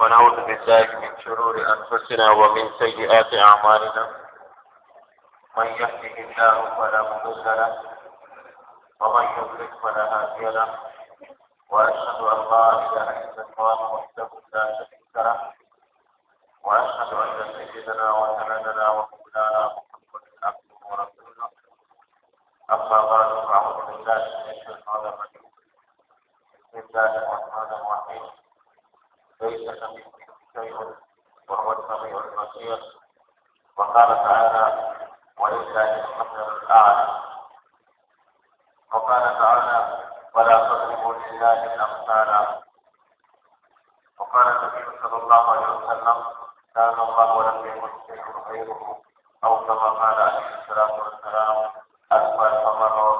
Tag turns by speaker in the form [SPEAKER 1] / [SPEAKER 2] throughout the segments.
[SPEAKER 1] ونعوذ بالله من شرور أنفسنا ومن سيئات أعمالنا. من يهده الله فلا مضل له ومن يضلل فلا هادي له. وأشهد أن لا إله إلا الله وحده لا شريك له. وأشهد أن سيدنا وسندنا ومولانا محمد عبده ورسوله. أما بعد فأعوذ بالله من الشيطان الرجيم. بسم الله الرحمن الرحيم. ليس كمثله شيء وهو السميع البصير. وقال تعالى ولله المثل الأعلى. وقال تعالى ولا تضربوا لله الأمثال وقال النبي صلى الله عليه وسلم كان الله ولم يكن شيء غيره أو كما قال عليه الصلاة والسلام أكبر فمر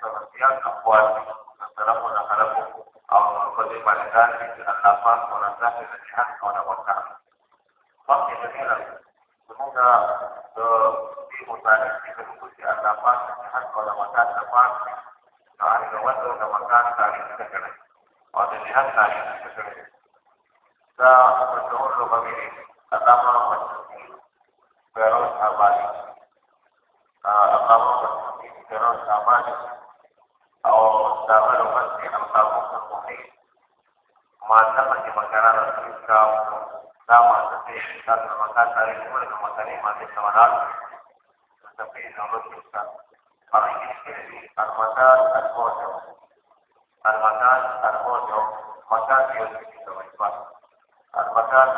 [SPEAKER 1] sabastián Pascual, Pasti semoga di di Sasa makasa akisema nao tafsiri na ruhusa alikisikiliza almatar almojo almatar almojo makazi yote kwa almatar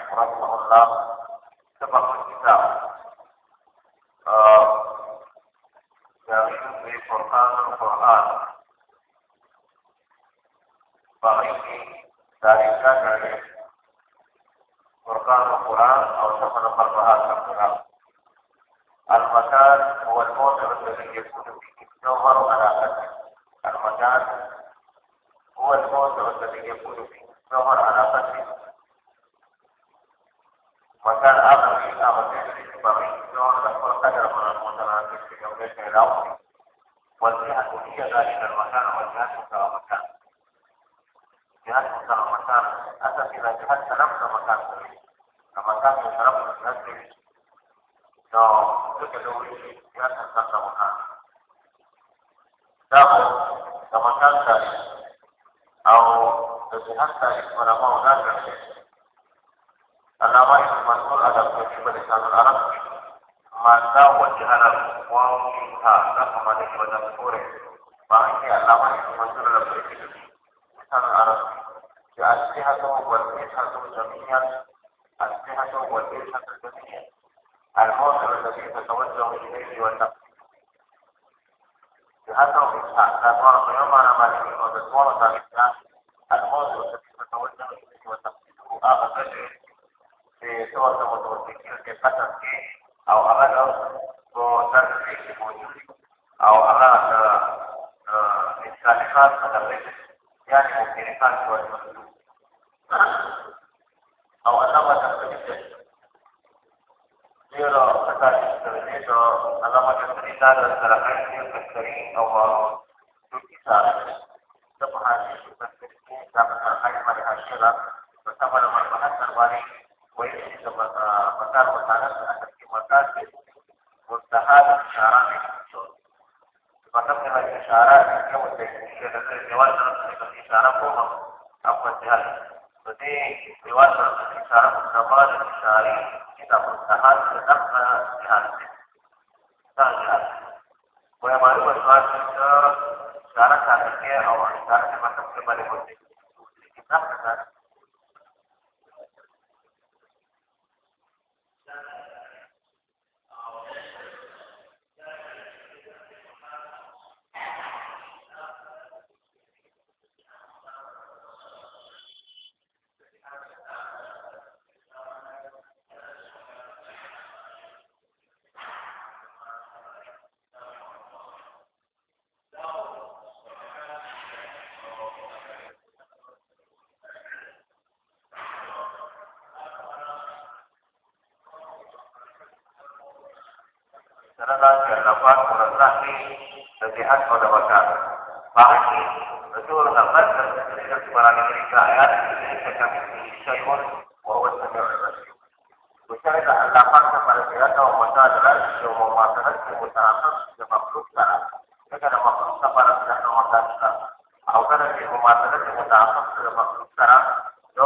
[SPEAKER 1] هو الموضع الذي يكون فيه الجوهر على قدر المكان هو الموضع الذي يكون فيه الجوهر على قدر مكان آخر في آخر ينبغي الجوهر له القدر من المتناسب في يومين الأول والجهة هي ذلك المكان والجهة سوى مكان جهة سوى مكان أتت إلى جهة نفس مكان maka secara berarti so itu kedua kesehatan dari para mawanan dari Alama itu masuk ada prinsip di sana Arab maka wajah Arab wau kita dan kembali kepada sore bahwa alama itu masuk dalam prinsip di sana Arab ya asihatu wal sihatu jami'an الصحة والإلحة الجميع الموضع الذي تتوجه إليه والنقل بهذا الإلحاق أدوار قيامنا مالك وبدوار الإسلام الموضع Maka dengan isyarat yang menjadi dari dewan dalam isyarat pun apa sih Jadi dewan dalam isyarat bersama dan isyarat kita berusaha tetap kita lihat boleh baru bersuara ke sehat pada. Bahkan betul dapat terjadi sebarang mereka ayat wa huwa samiul basir. Bicara dapat kepada dia atau masa adalah yang memasakan keutamaan yang makhluk sekarang. Jika ada makhluk kepada dia atau masa sekarang. Aku kan yang memasakan keutamaan yang makhluk sekarang. So,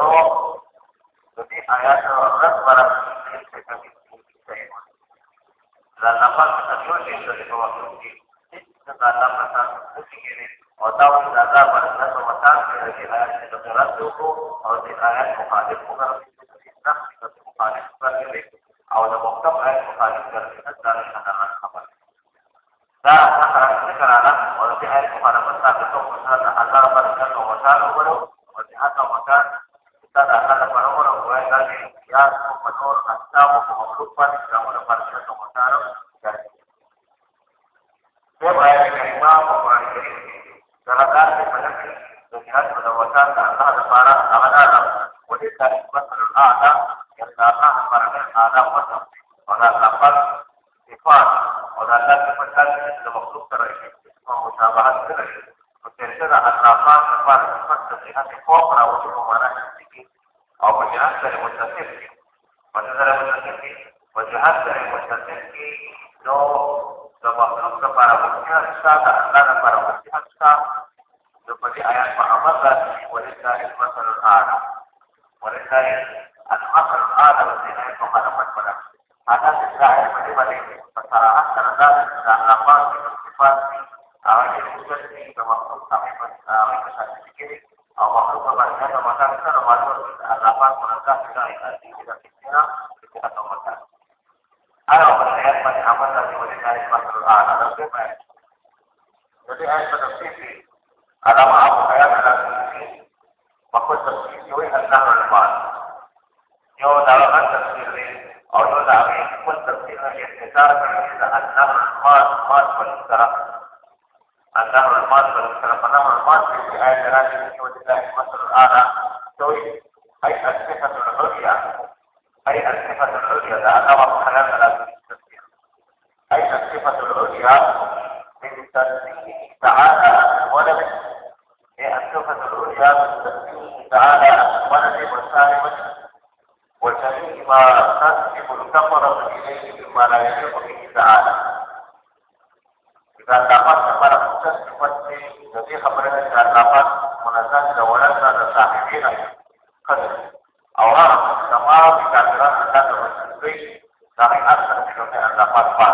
[SPEAKER 1] jadi ayat orang barang ini kami syai'un. Dan apa stasiun yang sudah diwakili segala masa musik ini atau segala pada kita akan ada orang-orang mulai dari yang menurut asal makhluk مثل الاعلى الله لپاره اعلی وصف او دا لفظ صفات او دا الله په څیر د مخلوق سره شي او مشابهت سره شي او ترڅو دا اطرافان صفات صفات د صحت فوق را وځي په معنا کې او په جهات سره متصف دي په نظر متصف دي په جهات سره متصف کې نو د مخلوق لپاره مخکې شاته our العليا من تنزيه تعالى ولد وسالم وجميع ما تنسب الكفرة إليه مما لا يليق به تعالى إذا dapat kepada proses seperti jadi kemudian jika dapat menazar dawalan dan sahibina kan awal sama dikatakan ada terus dari asal dengan dapat pas sama wanita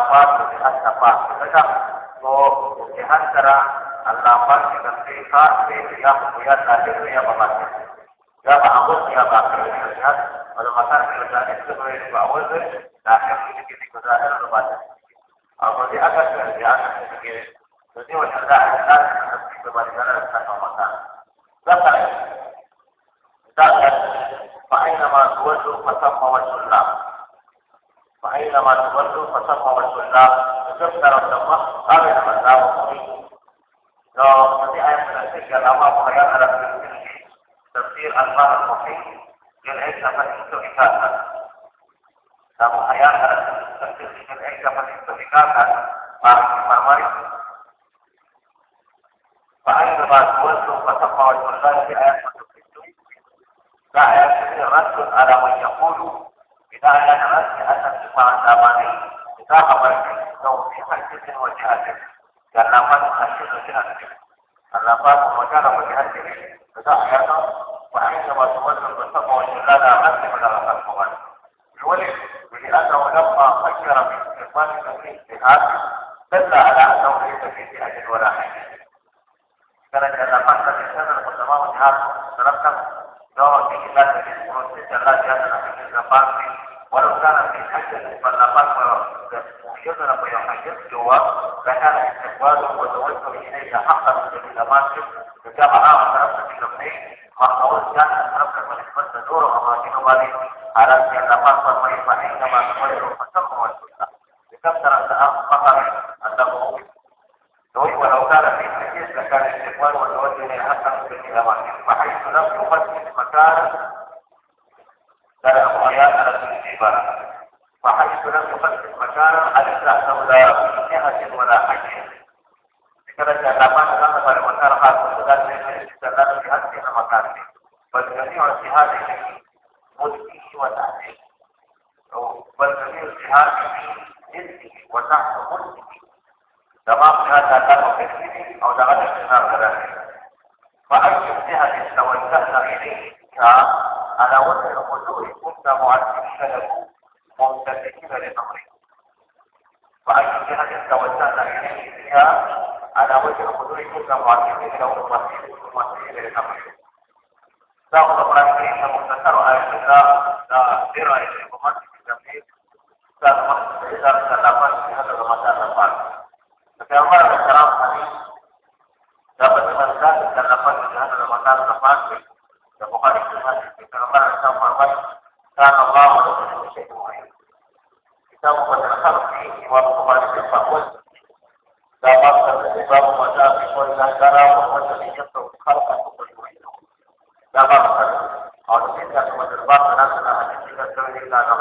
[SPEAKER 1] alafat berbihan sapat. Mereka lo berbihan cara alafat dengan sifat sehingga kemudian akhirnya memakai. Ya Pak Agus, ya Pak Agus, kalau makan kerjaan itu boleh dibawa nah yang ini kita kerjaan lalu baca. Kalau di atas kerjaan sedikit, jadi wajar tak ada yang harus dibandingkan dengan kata makan. Lihat Pak Ain nama dua tu pasal mawar sunnah. Pak Ain nama dua tu pasal تستر التقوى هذا intelligent ښځه په یو حاجت کې وه فکان استقباله وتوجه اليه حقا بالاماكن فجمع هغه طرف ته لمنۍ مخول ځان طرف ته په نسبت د نورو اماکنو باندې حالت کې الله پاک فرمایي فانما تمروا فسموا الحسنى لکم سره وتعرف هذا فأي الجهة استويتها إليك على وجه الخضوع كنا معذبين له ممتلكين لأمره. فأي الجهة استويتها إليك على وجه الخضوع كنا معذبين له ممتلكين لأمره.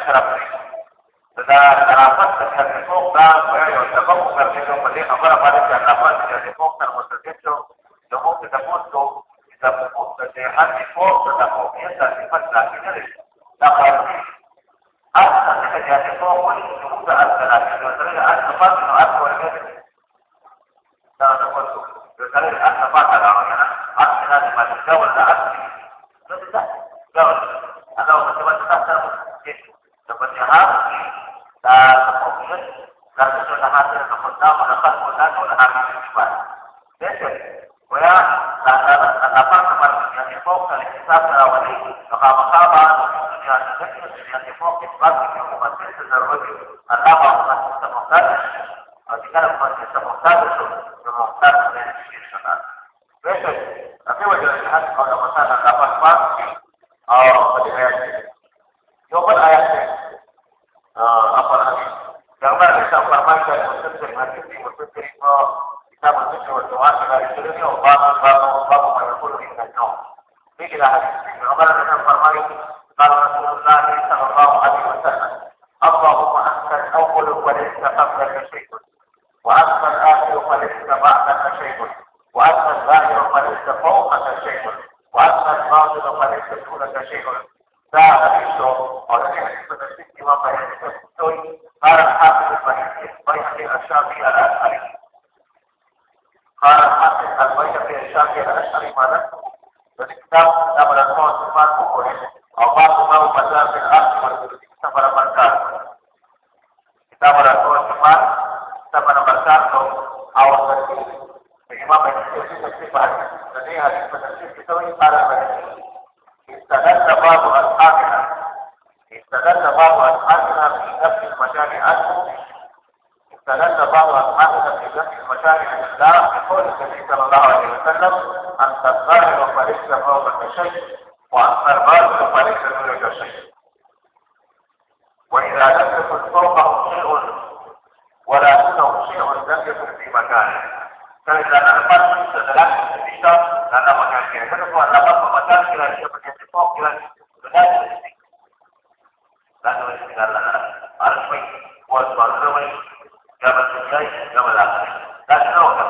[SPEAKER 1] الشرف فده خلافات تحت الفوق ده ويعتبروا فرجهم اللي خبر بعد خلافات يعني فوق المستجد لموت تموت تموت تحت فوق تموت يسأل في فترة في نفسه دخل أحسن حاجة فوق وجود الثلاثة وطريقة أحسن فاتح وأحسن والمدن ده نقول بطريقة أحسن فاتح العمية أحسن هذا ما تتجاوز أحسن صلى الله عليه وسلم أن تظهر فليس فوق الشيء وأن تظهر فليس فوق الشيء. وإذا لم تكن فوقه شيء ولا دونه شيء لم يكن في مكانه. فإذا نعمل تتلاحظ البشر لأن مكان يعترف أن لقب مكان إلى الشبكة فوق إلى الشبكة لأنه يشتغل على الشيء هو الظاهر جبل الشيء جبل الآخر لكنه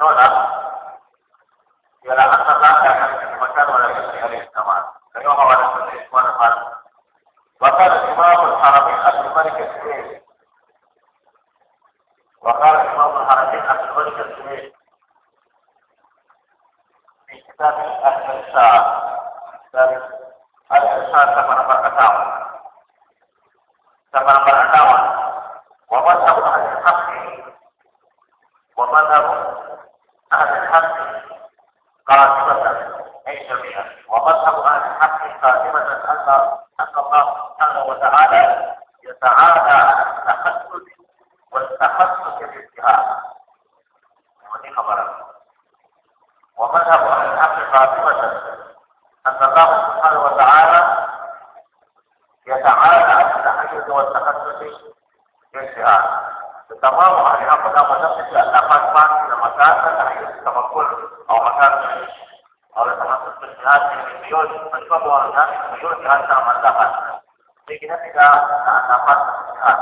[SPEAKER 1] not مسافة تحيز التمكن أو مسافة أو التمسك بالجهاد من البيوت فشبه الناس البيوت حتى مسافات لكن ketika dapat jihad,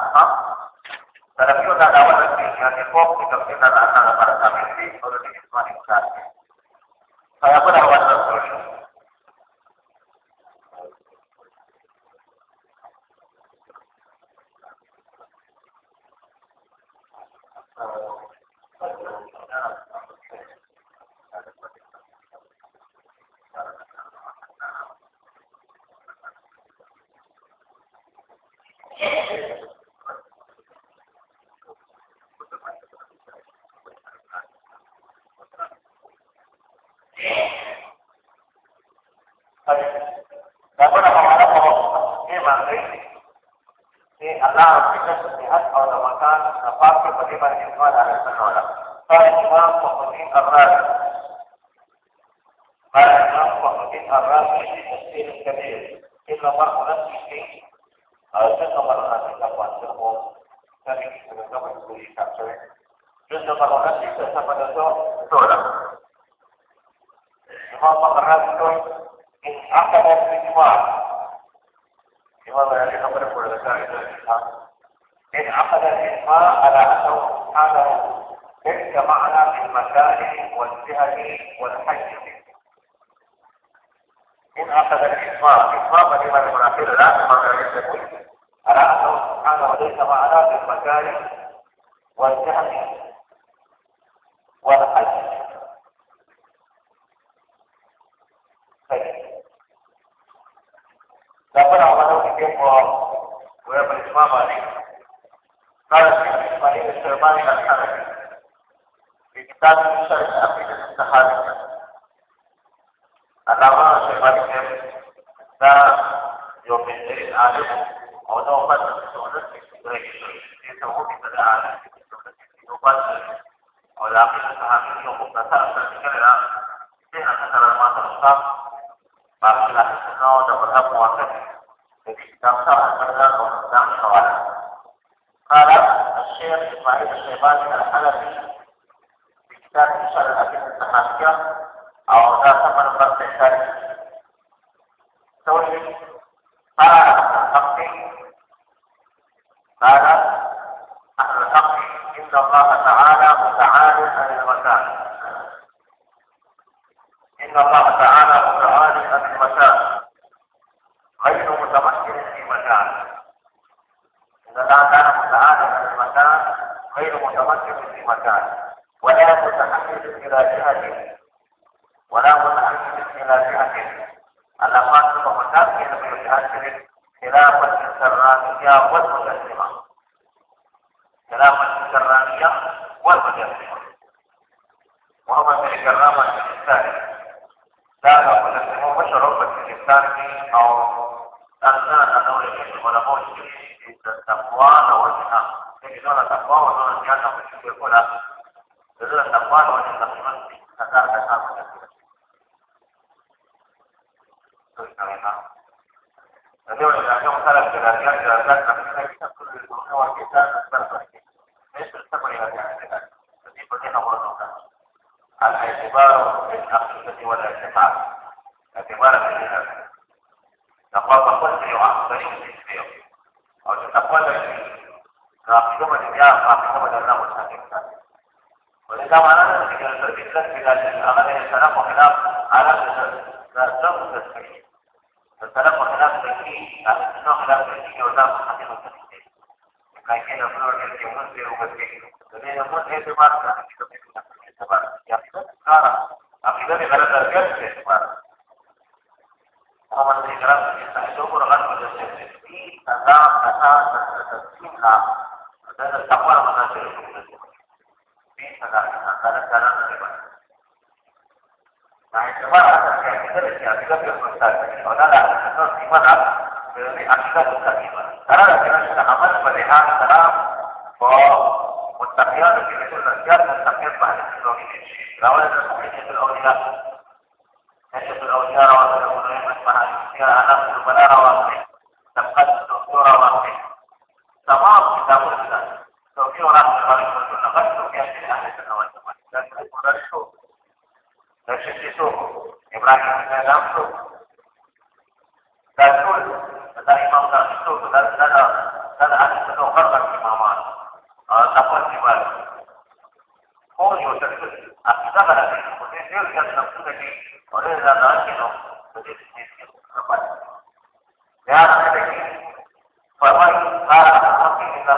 [SPEAKER 1] dalam itu ada awal dari jihad itu, kita tidak ada الله مكان التكوين على أنه سبحانه وليس معنا في المكان والجهل والحج لكن عمله كيف ويوم الإمام عليه قال الشيخ إسماعيل السلماني الحنفي في كتاب الشرح encadenado. Entonces, en relación a la de la la orquestal, las que está la por qué no. Al al. La de la La cual bajó el frío, la cual la la. Por la. mandato di Dio dato a Dio per te. Ma che la gloria di un Dio per te. Dove non può essere fatta, che tu mi hai fatto. E a filo di cara, a filo di cara da te che sei fatta. Come ti grazie che stai sopra la cosa che sei. Tata, tata, tata, tata, dan takwa mana sih bisa kan antara cara mereka nah itu mana kita kita kita kita kita kita kita kita kita kita بأشياء كثيرة ثلاثة كنشة عمل فلها سلام فمتقيان في مثل الأشياء متقيان بعد الكيلومتر لو أن نحن الأولياء نشف الأولياء والأولياء اسمها فيها أنا البلاغة واقعي تبقى الدكتورة واقعي تمام كتاب الله توفيق رحمة الله والسنة قد توفيق في أهل السنة والجماعة لكن يكون الشوق لا شك شوق إبراهيم لا شوق أحق إن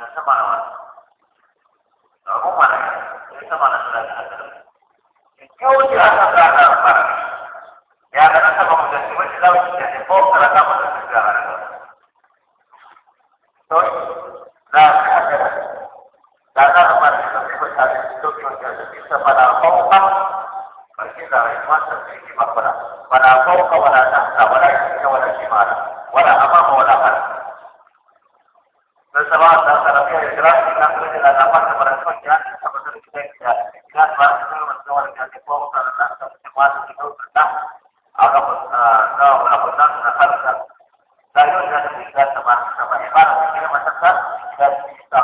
[SPEAKER 1] da tabawa apa kepada tidak ingat bahwa sama kita masyarakat dan kita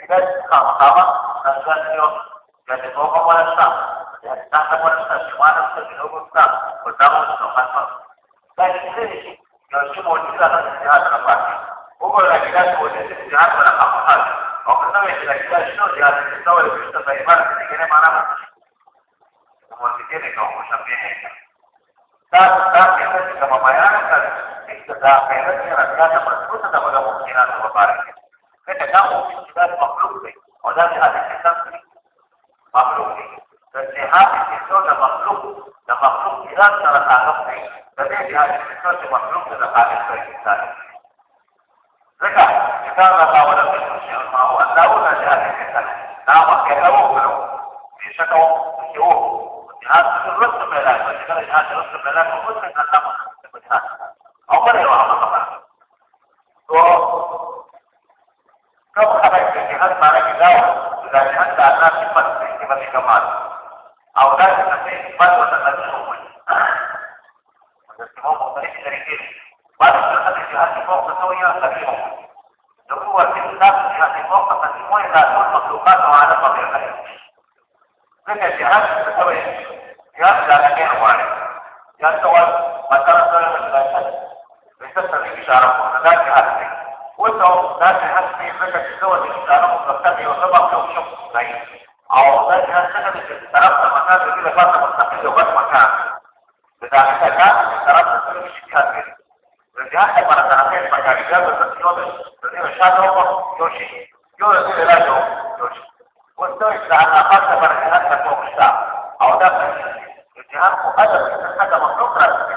[SPEAKER 1] kita sama-sama. Dan دا غیرت چې راځي دا مضبوطه ده د مؤمنانو لپاره کته دا مؤمن چې دا مخلوق دی او دا د حقیقت مخلوق دی. د جهاد چې څو د مخلوق د مخلوق ایران سره تعلق دی. د دې جهاد چې څو مخلوق د خالق سره انسان ځکه چې دا د تاوله په شان ما او دا ولا جهاد کې دا مکه دا وګورو بشکه یو جهاد رسم الله چې دا جهاد رسم الله په څه نه او دا څنګه چې طرف ته مکان کې له پاسه مستقیل یو بل مکان د دا څنګه طرف ته څنګه شي کار کوي رجا ته پر طرفه په کار کې دا څه یو ده د دې شاته په یو شي یو دې لا یو یو شي وستو دا نه پاسه پر حالت ته او دا رجا خو ادب څنګه مخکړه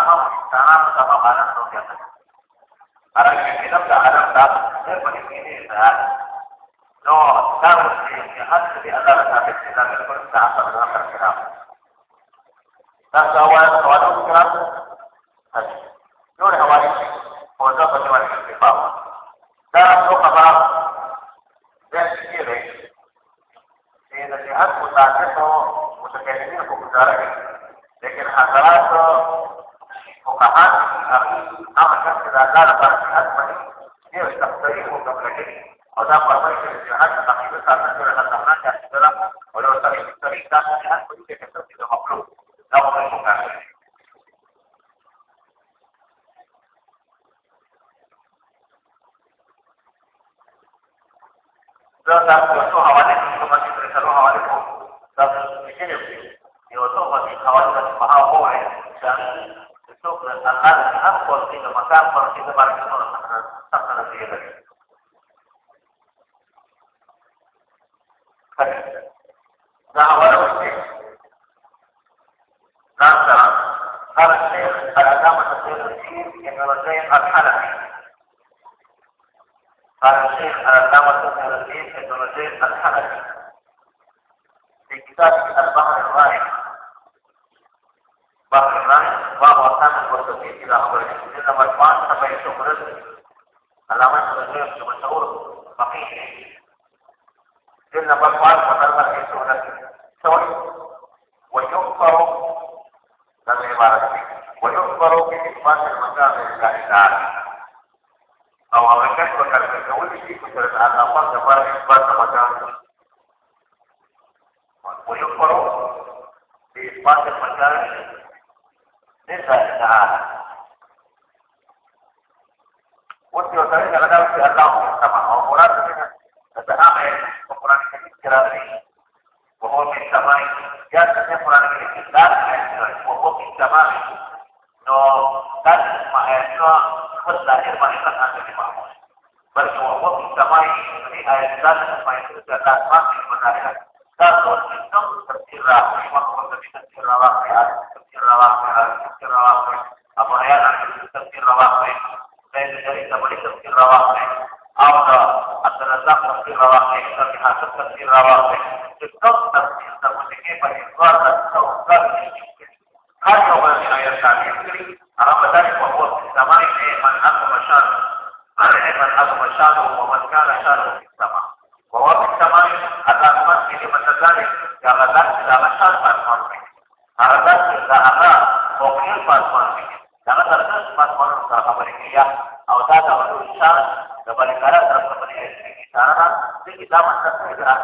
[SPEAKER 1] betapa sana betapa barang sosial Barang yang kita tidak ada berat, saya ini berat. No, harus dilihat dari antara sampai kita berpercaya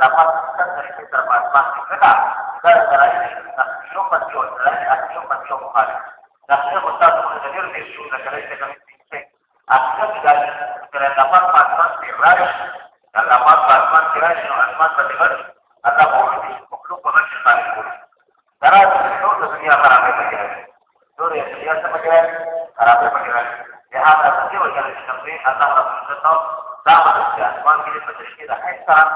[SPEAKER 1] dapat terjadi terbantah kita gara-gara ini nasio patio dari nasio patio kemarin nasio besar menjadi isu negara ini kami pincang akhirnya tidak tidak dapat bantuan tirai dan dapat bantuan tirai yang amat terdengar atau di sepuluh pengasih tarik karena itu sebenarnya para pemikiran itu yang sebenarnya sebagai para pemikiran ya ada sesuatu yang disampaikan atau Rasulullah SAW sama dengan orang ini bercerita tentang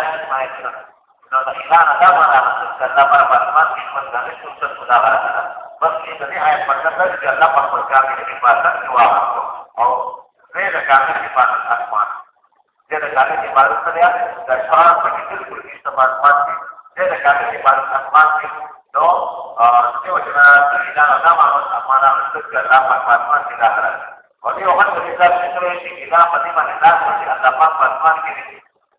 [SPEAKER 1] dan semacamnya Nah, ada mana kata para pasman di menggali susut udara. Meski jadi ayat berkata juga dapat berkali di bahasa dua waktu. Oh, saya kami di asman. Dia kami di bahasa saya dan seorang begitu mati. Dia kami di bahasa asman. No, dia wajib tidak ada mana mana untuk ada. Kalau orang berita itu kita pasti mana masih ada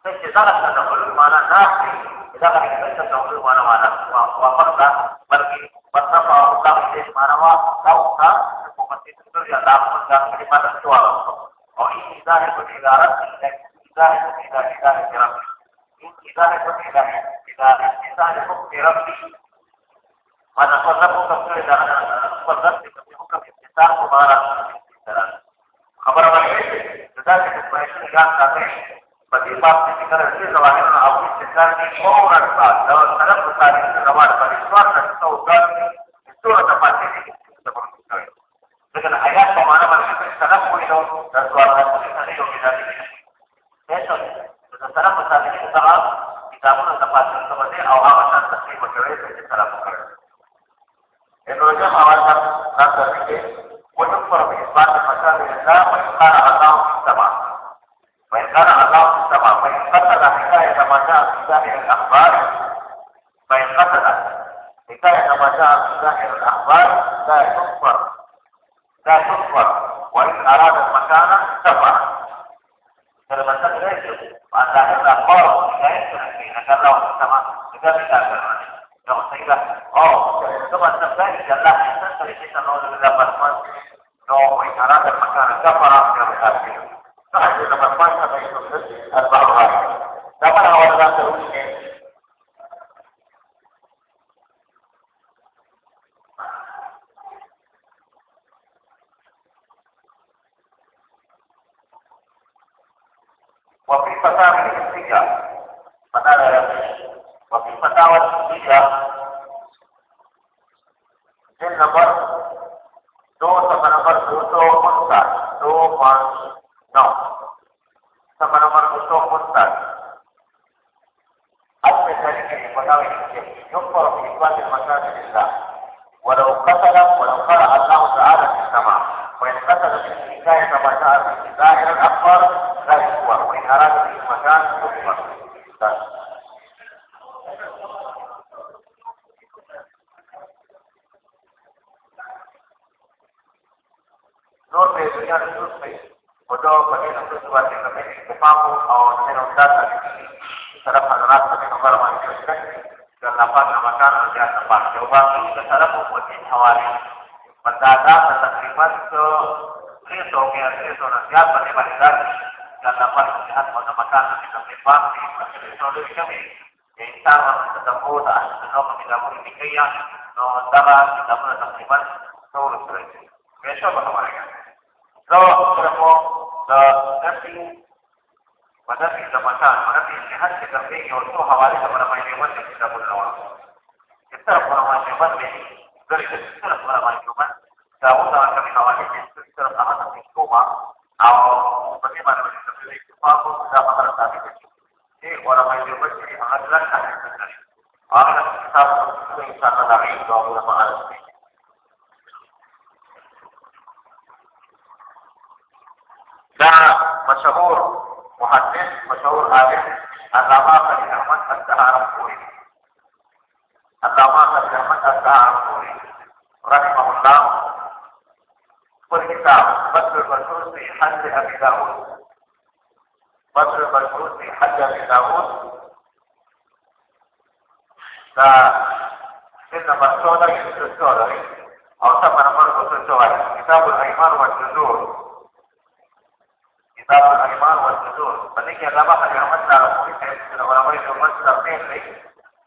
[SPEAKER 1] cerita tentang mana sekitar itu selain aku sekitar ini orang tak dalam itu pada suara saudan itu ada pasti. Dengan ayat mulia dan ini. Besok, dengan kita pun awal masa seperti berkali kali cara bekerja. Indonesia menawarkan rasa sedikit untuk Islam atau sama. جاء في ظاهر الأخبار فإن قتل حكاية ما جاء في ظاهر الأخبار لا تكفر لا تكفر وإن أراد المكان كفر فالمسألة ليس وأن ظاهر الأخبار حكاية حكاية كان الله في السماء إذا بك لو سيدا أو ثم النفسي جل الله يستنسل إذا نوز بالله Januari. Mendadak dan terlibat ke Kristo, ke Kristo, siapa di dan dapat melihat mata-mata di tempat di Kristo dari kami. Kita bertemu dan kita bertemu di Mikaya, no antara kita bertemu seluruh Sulawesi. Besok apa mereka? So, bertemu the nursing madafi da mata madafi shi har da kamfe yau to hawari da mana mai neman da kita bullawa kita kuma mai dari sekitar para manusia, kamu dalam kami awalnya justru secara sama tapi cuma awal bagaimana kita pilih cuma pun sudah masalah tadi ini orang manusia ini adalah kasih sekali. Orang kita itu insan dari dua puluh lima alat ini. لا مشهور محدث مشهور عالم علامة بن أحمد الدهر الكويتي علامہ رحمت اللہ رحمہ اللہ پر کتاب بدر البسوس فی حج ابی داود بدر البسوس فی حج ابی داود دا سنة مسودة يسر سودة او سبا نمر بسر سودة كتاب الأيمان والنزور كتاب الأيمان والنزور فلنك علامہ رحمت اللہ رحمت اللہ رحمت اللہ رحمت اللہ رحمت اللہ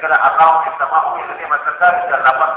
[SPEAKER 1] ketika agama kita mau ini maksudkan dan dapat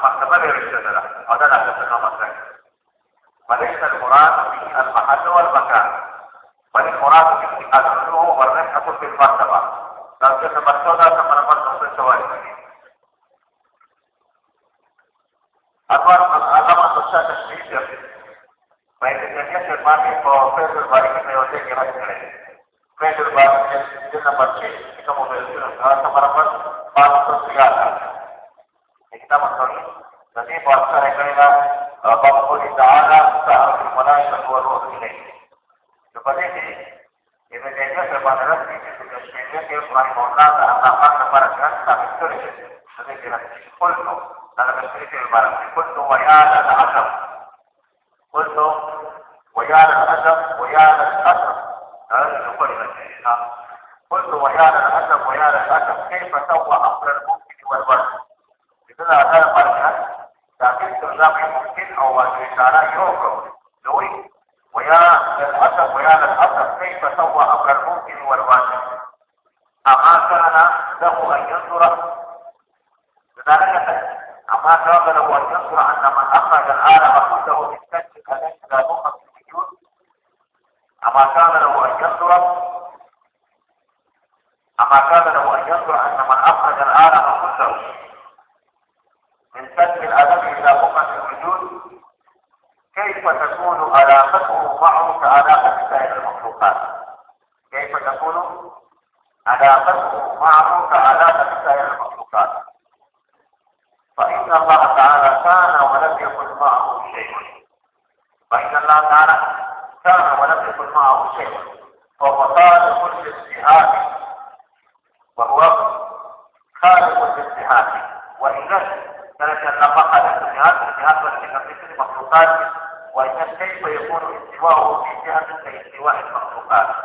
[SPEAKER 1] واو اجتهد في استواء المخلوقات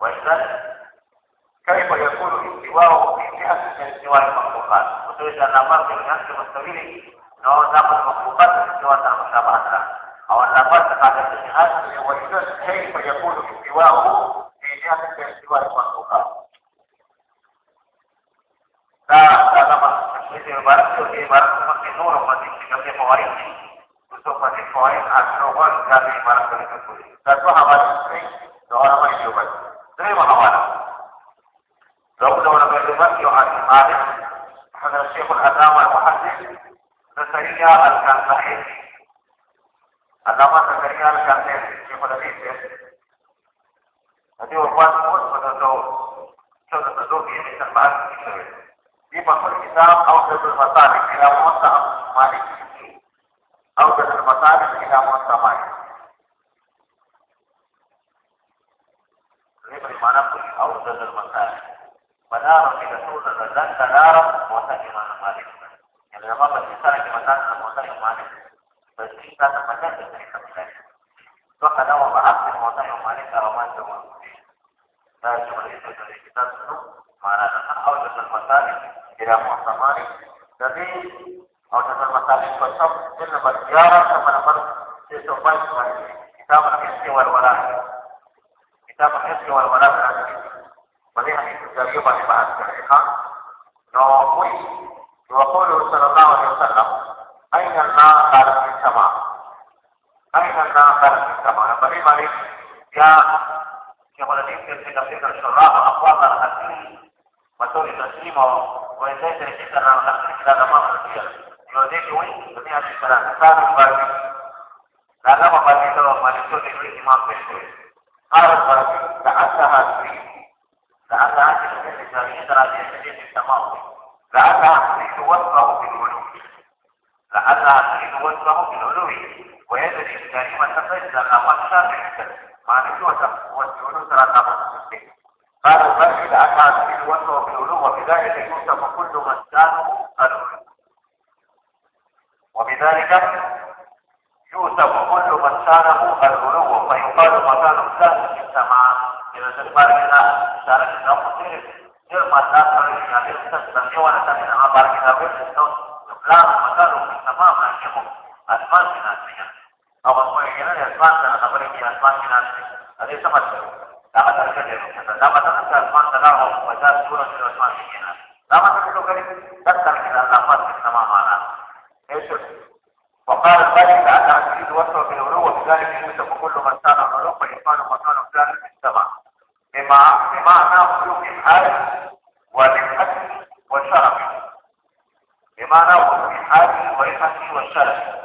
[SPEAKER 1] واذا كيف يكون استواء اجتهد في استواء المخلوقات وتريد ان نفرق الناس مستويين bertingkat anggota kemarin kita tempatnya dengan kabinet itu kadang membahas anggota kemarin kalau semua nah cuma itu dari kita dulu. Mana. Atau kau dasar kita tidak mau sama jadi kau dasar masalah kosong dia dapat jarak sama dapat sesuatu kita berkesi warwara kita berkesi warwara berarti melihat itu terjadi pada bahasa mereka No. merasa berbagi. Karena membagi doa itu diberi imam besar. Harus berbagi. Tak ada hati. Tak ada hati. Misalnya terakhir jadi bisa mau. cara que está usted, quiero matar a la finalista, también van a estar en la barra que la vez, entonces, claro, matar a un mamá, me llevo a las máquinas, mira. Vamos a llegar a las máquinas, a ver que las máquinas, a esa máquina, la matar que te la matar que las máquinas, la vamos a matar, seguro que las máquinas. La matar que lo que le, la tarjeta, la máquina, mamá, eso es. وقال ذلك على عزيز وصل في الغلو وبذلك يوسف وكل من كان غلو فإنسان وكان كذلك والرفعة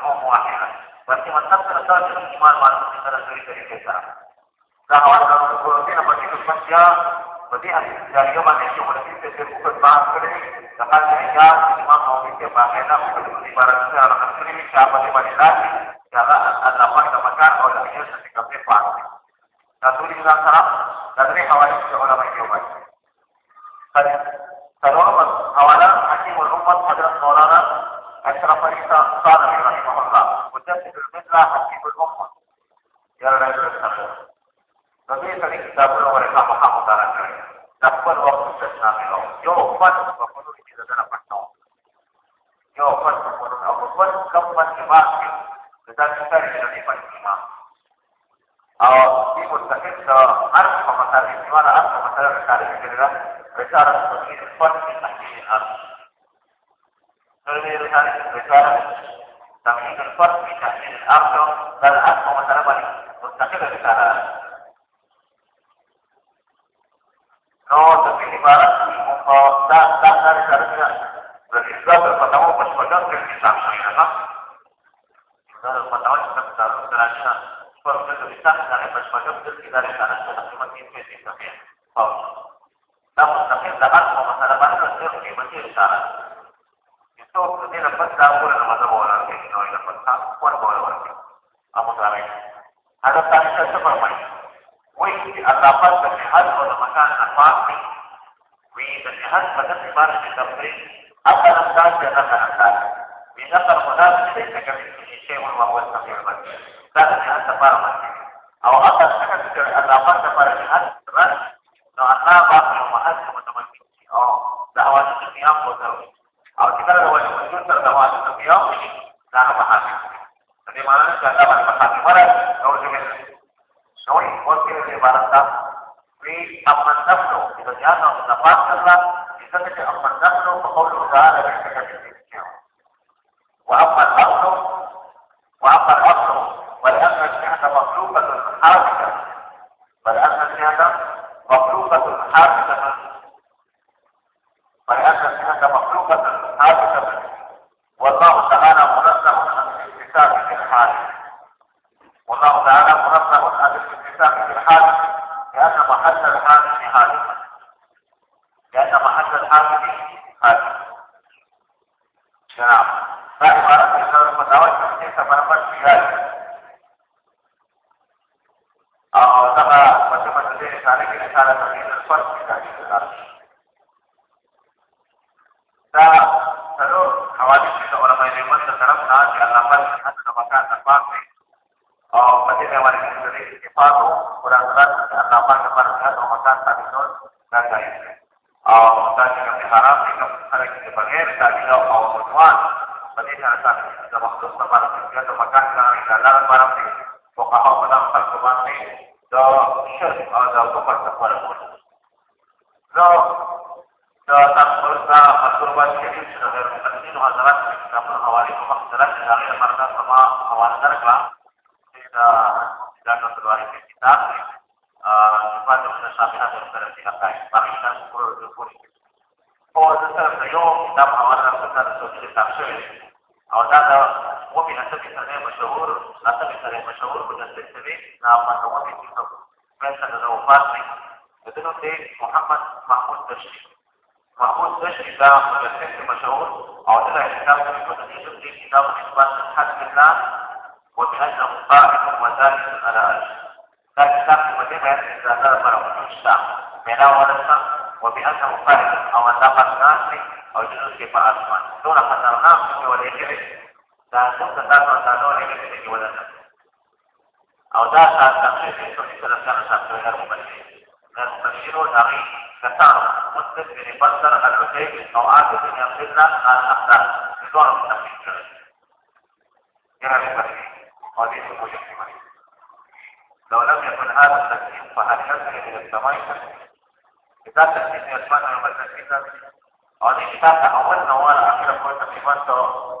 [SPEAKER 1] أنها مشركة أم واحدة ولكن من تفسر ذلك الإيمان مع المسلمين الذي كيف فهو أن من المسيا ودي dari yang mana yang boleh kita sebut bahas kali sekarang saya imam mau kita bahas untuk ibaratnya orang muslim siapa di mana lagi karena jalan bersama. Tapi tadi kita perlu mereka paham utara mereka. Dapat waktu bersama lo. Jawaban pembunuh ini tidak dapat tahu. Jawaban pembunuh aku pun keempat imam. Kita kita tidak dapat imam. Awal di mustahil ke arah pemasaran di mana arah pemasaran dari kerja. Besar mais frente. termasuk tempat kerja tempat kantor dalam barang pokok pokoknya menang do syur ada tempat tempat do do tak bersa pertemuan ini sudah berhenti masalah kita mengawali pemasaran dari mereka sama kawan mereka kita tidak terlalu kita cuma dengan samina dan berhentikan lain bahkan kurang lebih pun Oh, itu saya, kita mengawarkan tentang sosialisasi ناخوندونکې کیسه فیصل د وفات دی د ده نوم دی محمد محمود دشتي محمود دشتي دا مجسم مشهور. او ده له کتاب کې په دې نوم دی کتاب اثبات حق الله وبأنه قائم وذلك على عرش دا کتاب کې په دې بیان کې د الله لپاره وجود شته معنا ورسته وبأنه قائم. او دا پسناس دی او جنوس کې په اسمان دونه خطرناک دی ولې دا څنګه تاسو ته نور هیڅ څه ولنه أو دا سات تخفيف صحيح سنة سنة سنة غير مبشر غير مبشر نغي كثار مدة من بندر العتيب أو عادة من يصلنا عن أقدار بدون التخفيف كذلك غير مبشر وليس مجرد لو لم يكن هذا التكليف فهل يصل إلى التميز؟ اذا التكليف يتمنى المسجد أو الافتتاح اولنا وأنا أخيرا كنت في منطقه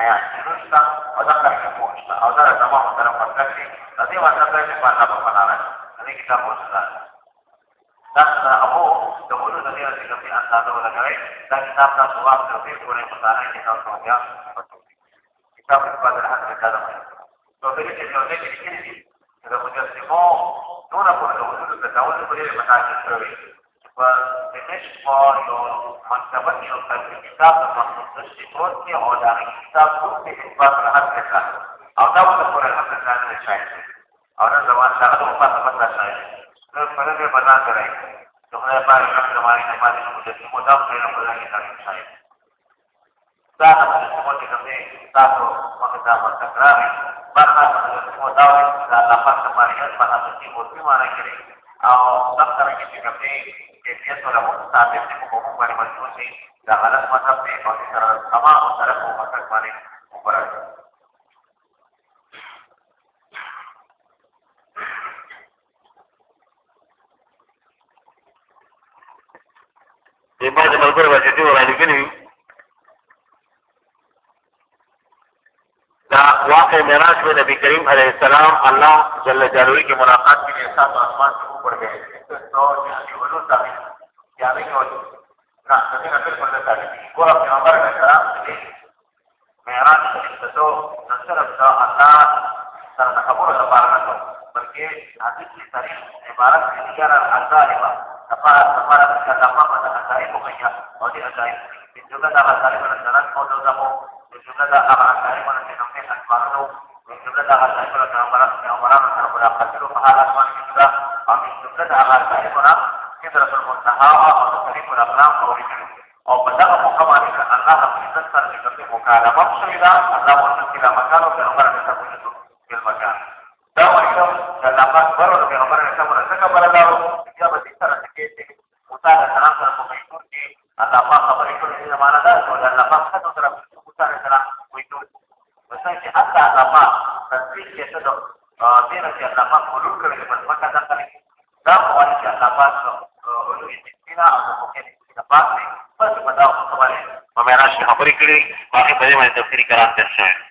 [SPEAKER 1] شته یا جنون شته او دا کار کوم شته او دا زموږ سره پرځ کړي د دې مطلب دی چې په الله په فنا راځي دې کتاب وځه دا دا ابو د ټول د دې چې کومه اندازه ولګوي دا کتاب تاسو واخلئ او په پوره مطالعه کې تاسو بیا کتاب په بدل حق کې کار کوي نو دې کې یو څه کې دي چې د مجسمو نور په ډول د تاول په لري متاثر شوی و بهش با یا مکتبت یا تدریب کتاب د مخصوص داشته بود که آدم کتاب بود که نسبت به حد کتاب او دا وته پر حد کتاب نه شاید او نه زمان شاید په پاتې پاتې شاید نو پرې بنا کړئ نو خدای پاک هغه زمانی نه پاتې شو چې موږ دا په خپل کتاب کې شاید دا هغه څه چې کوم دی تاسو موږ دا تکرار برخه موږ دا د لفظ په معنی په حد کې ورته معنی کوي او دا څنګه چې کوم دی کیفیت ولا مستحب دي په کوم باندې مشهور شي دا غلط مطلب دی او سره تمام طرف او مسلک باندې مبارک بعض ملګرو چې دی ورانه کړی دا واقع معراج میں نبی کریم علیہ السلام اللہ جل جلالہ کی ملاقات کے لیے ساتھ آسمان porque esto es todo absolutamente. Ya ven. No, no tiene que ver con detalles. Igual que mamá me estará me hará que todo no será hasta para la cabura de parra porque así que tariq ibarat para, cara al-zalima tapara tapara para, mama dan para, pokoknya oh para, tariq dan juga dalam tariq para, dalam foto para, dan juga para, tariq dan para, baru dan juga dalam tariq para, dalam barang para, barang yang para, kilo pahala para, juga min jumlah dah harta itu orang kita rasul muntaha atau tadi pun orang orang itu او بدأ مقام عليك الله بيذكر لكي مكالمة سيدا الله وصل إلى مكان في عمر نسبه في المكان دا وحيدا كلامات برو في عمر نسبه نسبه بلدارو إجابة تكتر سكيتي مطالع سلام سلام مكيشور كي الله ما خبر يكون إذا ما ندا ولا الله ما خدو سلام مطالع سلام ويكون مثلا چې حتی علامه تصدیق چې څه د دې نه چې علامه ترجمه تفسیری کران تیر شوی